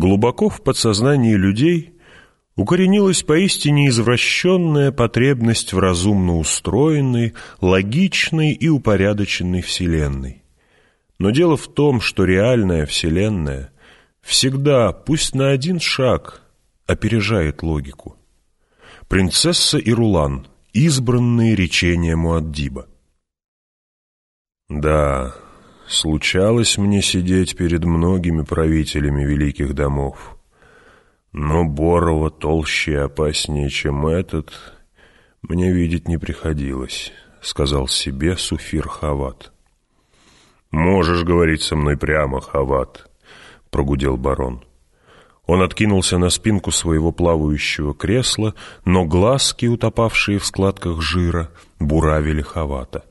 Глубоко в подсознании людей укоренилась поистине извращенная потребность в разумно устроенной, логичной и упорядоченной Вселенной. Но дело в том, что реальная Вселенная всегда, пусть на один шаг, опережает логику. Принцесса и Рулан, избранные речения Муаддиба. Да, случалось мне сидеть перед многими правителями великих домов. Но Борова толще и опаснее, чем этот, мне видеть не приходилось, — сказал себе Суфир Хават. «Можешь говорить со мной прямо, Хават», — прогудел барон. Он откинулся на спинку своего плавающего кресла, но глазки, утопавшие в складках жира, буравили Хавата.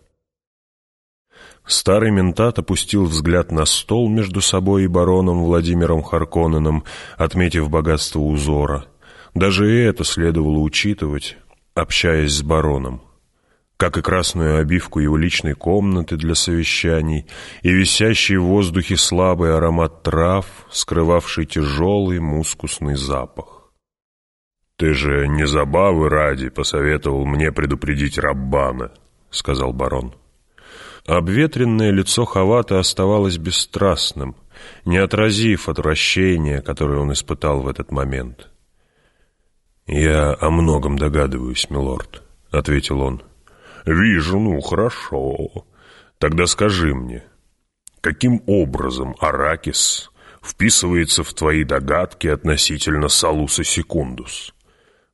Старый ментат опустил взгляд на стол между собой и бароном Владимиром Харконneном, отметив богатство узора. Даже это следовало учитывать, общаясь с бароном. Как и красную обивку его личной комнаты для совещаний, и висящий в воздухе слабый аромат трав, скрывавший тяжелый мускусный запах. «Ты же не забавы ради посоветовал мне предупредить Раббана», — сказал барон. Обветренное лицо Хавата оставалось бесстрастным, не отразив отвращения, которое он испытал в этот момент. «Я о многом догадываюсь, милорд», — ответил он. «Вижу, ну, хорошо. Тогда скажи мне, каким образом Аракис вписывается в твои догадки относительно Салуса Секундус?»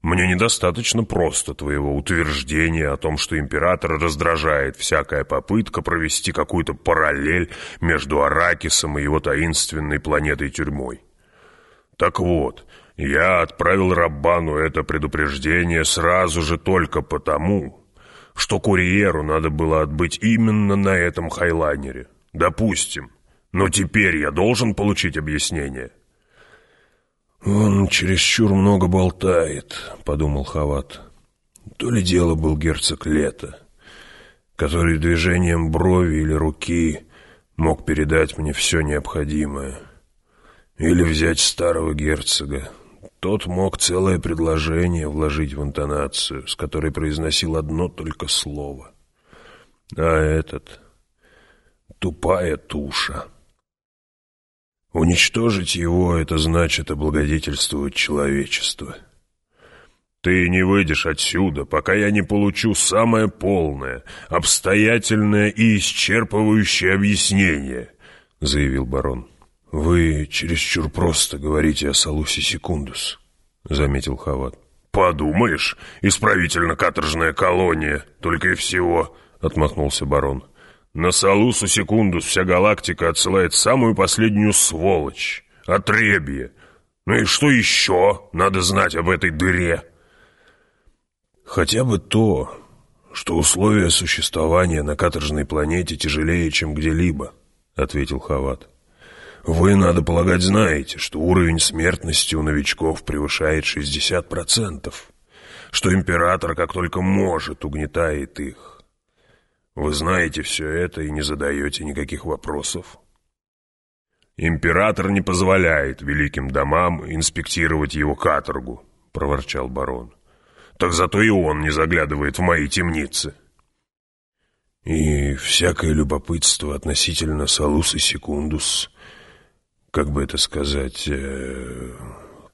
Мне недостаточно просто твоего утверждения о том, что император раздражает всякая попытка провести какую-то параллель между Аракисом и его таинственной планетой-тюрьмой. Так вот, я отправил Раббану это предупреждение сразу же только потому, что курьеру надо было отбыть именно на этом хайлайнере. Допустим. Но теперь я должен получить объяснение. «Он чересчур много болтает», — подумал Хават. «То ли дело был герцог Лето, который движением брови или руки мог передать мне все необходимое. Или взять старого герцога. Тот мог целое предложение вложить в интонацию, с которой произносил одно только слово. А этот — тупая туша». Уничтожить его — это значит облагодетельствовать человечество. Ты не выйдешь отсюда, пока я не получу самое полное, обстоятельное и исчерпывающее объяснение, — заявил барон. Вы чересчур просто говорите о Салусе Секундус, — заметил Хават. Подумаешь, исправительно-каторжная колония, только и всего, — отмахнулся барон. На Салусу Секундус вся галактика отсылает самую последнюю сволочь, отребье. Ну и что еще надо знать об этой дыре? Хотя бы то, что условия существования на каторжной планете тяжелее, чем где-либо, ответил Хават. Вы, надо полагать, знаете, что уровень смертности у новичков превышает 60%, что император как только может угнетает их. Вы знаете все это и не задаете никаких вопросов. Император не позволяет великим домам инспектировать его каторгу, проворчал барон. Так зато и он не заглядывает в мои темницы. И всякое любопытство относительно Салус и Секундус, как бы это сказать... Э...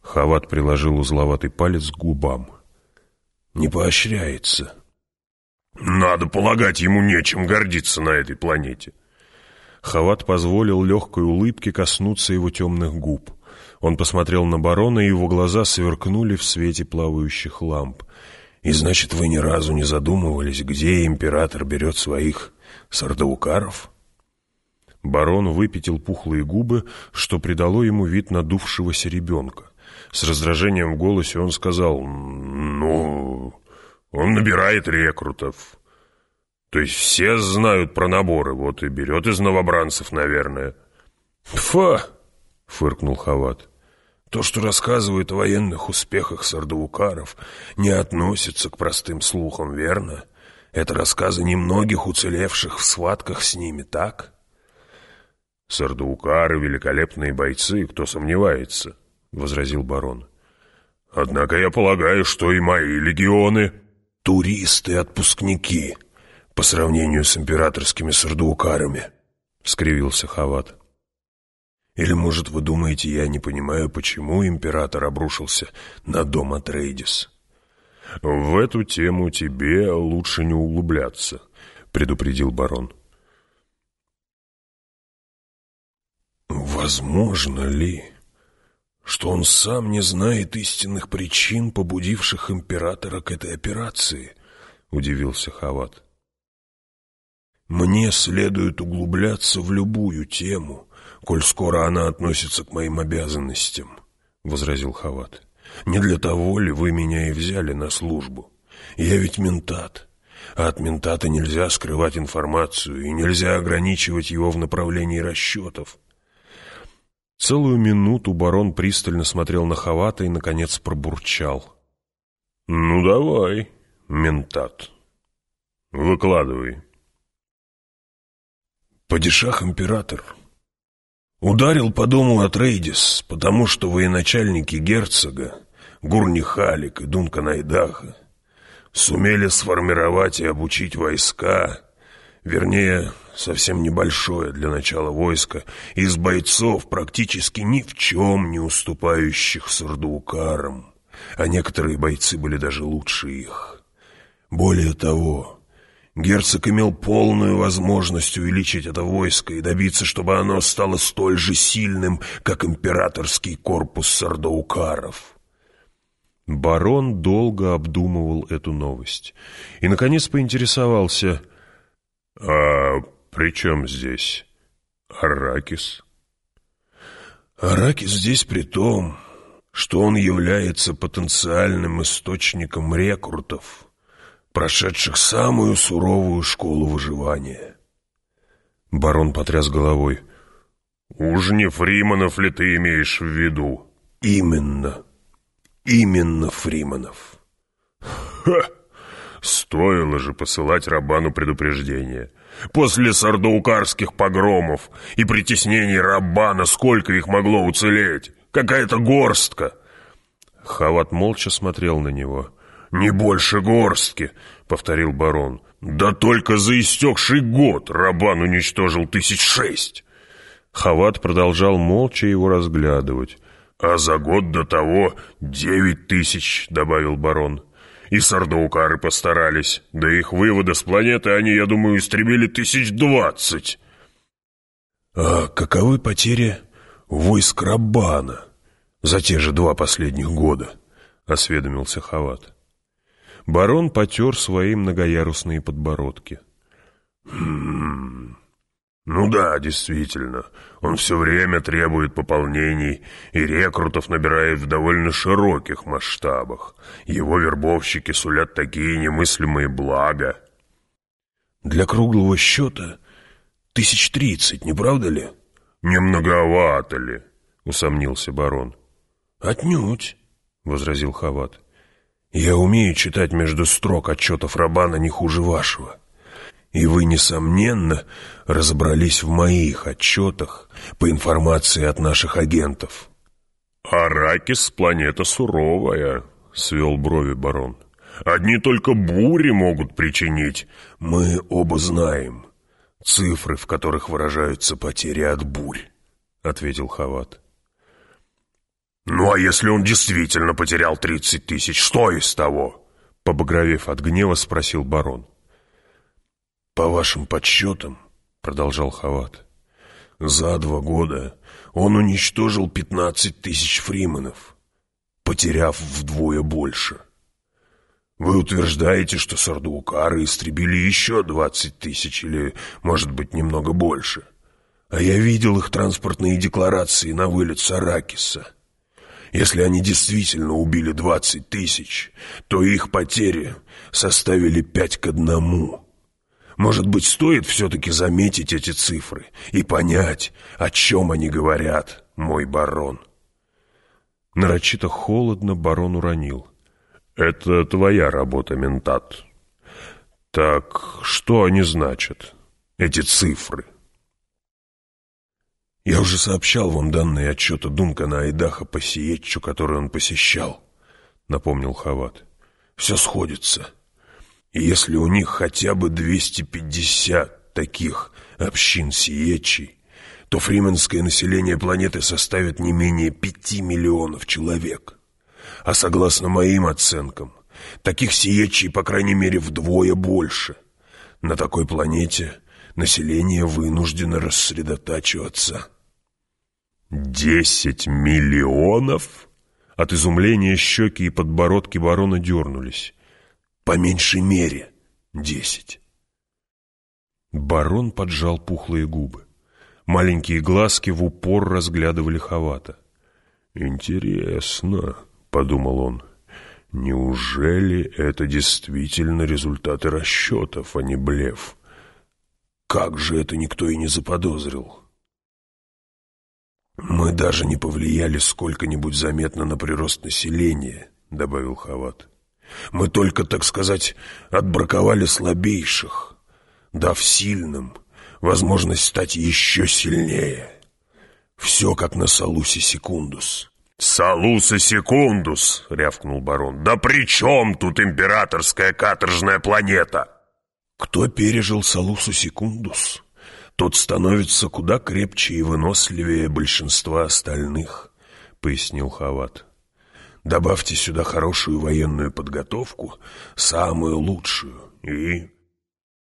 Хават приложил узловатый палец к губам. «Не поощряется». Надо полагать, ему нечем гордиться на этой планете. Хават позволил легкой улыбке коснуться его темных губ. Он посмотрел на барона, и его глаза сверкнули в свете плавающих ламп. «И значит, вы ни разу не задумывались, где император берет своих сардаукаров?» Барон выпятил пухлые губы, что придало ему вид надувшегося ребенка. С раздражением в голосе он сказал «Ну, он набирает рекрутов. То есть все знают про наборы, вот и берет из новобранцев, наверное. «Фа!» — фыркнул Хават. «То, что рассказывают о военных успехах сардаукаров, не относится к простым слухам, верно? Это рассказы немногих уцелевших в схватках с ними, так?» «Сардаукары — великолепные бойцы, кто сомневается», — возразил барон. «Однако я полагаю, что и мои легионы...» «Туристы-отпускники, по сравнению с императорскими сардуукарами», — скривился Хават. «Или, может, вы думаете, я не понимаю, почему император обрушился на дом Атрейдис?» «В эту тему тебе лучше не углубляться», — предупредил барон. «Возможно ли, что он сам не знает истинных причин, побудивших императора к этой операции?» — удивился Хават. «Мне следует углубляться в любую тему, коль скоро она относится к моим обязанностям», — возразил Хават. «Не для того ли вы меня и взяли на службу? Я ведь ментат». А от ментата нельзя скрывать информацию, и нельзя ограничивать его в направлении расчетов. Целую минуту барон пристально смотрел на Хавата и, наконец, пробурчал. «Ну, давай, ментат, выкладывай». Падишах император ударил по дому Атрейдис, потому что военачальники герцога, Гурнихалик и Дунканайдаха сумели сформировать и обучить войска, вернее, совсем небольшое для начала войско, из бойцов, практически ни в чем не уступающих сардуукарам, а некоторые бойцы были даже лучше их. Более того, герцог имел полную возможность увеличить это войско и добиться, чтобы оно стало столь же сильным, как императорский корпус сардаукаров. Барон долго обдумывал эту новость и, наконец, поинтересовался, «А при чем здесь Аракис?» «Аракис здесь при том, что он является потенциальным источником рекрутов, прошедших самую суровую школу выживания». Барон потряс головой. «Уж не Фриманов ли ты имеешь в виду?» «Именно. Именно Фриманов». «Ха! Стоило же посылать Рабану предупреждение. После сардоукарских погромов и притеснений Рабана сколько их могло уцелеть? Какая-то горстка!» Хават молча смотрел на него. «Не больше горстки», — повторил барон. «Да только за истекший год Рабан уничтожил тысяч шесть». Хават продолжал молча его разглядывать. «А за год до того девять тысяч», — добавил барон. И сардоукары постарались. До их вывода с планеты они, я думаю, истребили тысяч двадцать. А каковы потери войск Рабана за те же два последних года? Осведомился Хават. Барон потер свои многоярусные подбородки. «Хм... Ну да, действительно, он все время требует пополнений и рекрутов набирает в довольно широких масштабах. Его вербовщики сулят такие немыслимые блага. Для круглого счета тысяч тридцать, не правда ли? Не многовато ли? Усомнился барон. Отнюдь, возразил Хават. Я умею читать между строк отчетов Рабана не хуже вашего. И вы, несомненно, разобрались в моих отчетах по информации от наших агентов. «Аракис — планета суровая», — свел брови барон. «Одни только бури могут причинить». «Мы оба знаем цифры, в которых выражаются потери от бурь», — ответил Хават. «Ну а если он действительно потерял тридцать тысяч, что из того?» Побагровев от гнева, спросил барон. «По вашим подсчетам, — продолжал Хават, — за два года он уничтожил пятнадцать тысяч фриманов, потеряв вдвое больше. Вы утверждаете, что сардуукары истребили еще двадцать тысяч или, может быть, немного больше. А я видел их транспортные декларации на вылет с Аракиса. Если они действительно убили двадцать тысяч, то их потери составили пять к одному». Может быть, стоит все-таки заметить эти цифры и понять, о чем они говорят, мой барон?» Нарочито холодно барон уронил. «Это твоя работа, ментат. Так что они значат, эти цифры?» Я уже сообщал вам данные отчета Дункана Айдаха по Сиетчу, который он посещал, напомнил Хават. Все сходится. Если у них хотя бы 250 таких общин Сиетчей, то фрименское население планеты составит не менее 5 миллионов человек. А согласно моим оценкам, таких Сиетчей, по крайней мере, вдвое больше. На такой планете население вынуждено рассредотачиваться. «Десять миллионов?» От изумления щеки и подбородки барона дернулись. «По меньшей мере десять». Барон поджал пухлые губы. Маленькие глазки в упор разглядывали Хавата. «Интересно», — подумал он, — «неужели это действительно результаты расчетов, а не блеф?» Как же это никто и не заподозрил? «Мы даже не повлияли сколько-нибудь заметно на прирост населения», — добавил Хават. «Мы только, так сказать, отбраковали слабейших, дав сильным возможность стать еще сильнее. Все как на Салусе Секундус». «Салуса Секундус!» — рявкнул барон. «Да при чем тут императорская каторжная планета?» Кто пережил Салусу Секундус, тот становится куда крепче и выносливее большинства остальных, пояснил Хават. Добавьте сюда хорошую военную подготовку, самую лучшую, и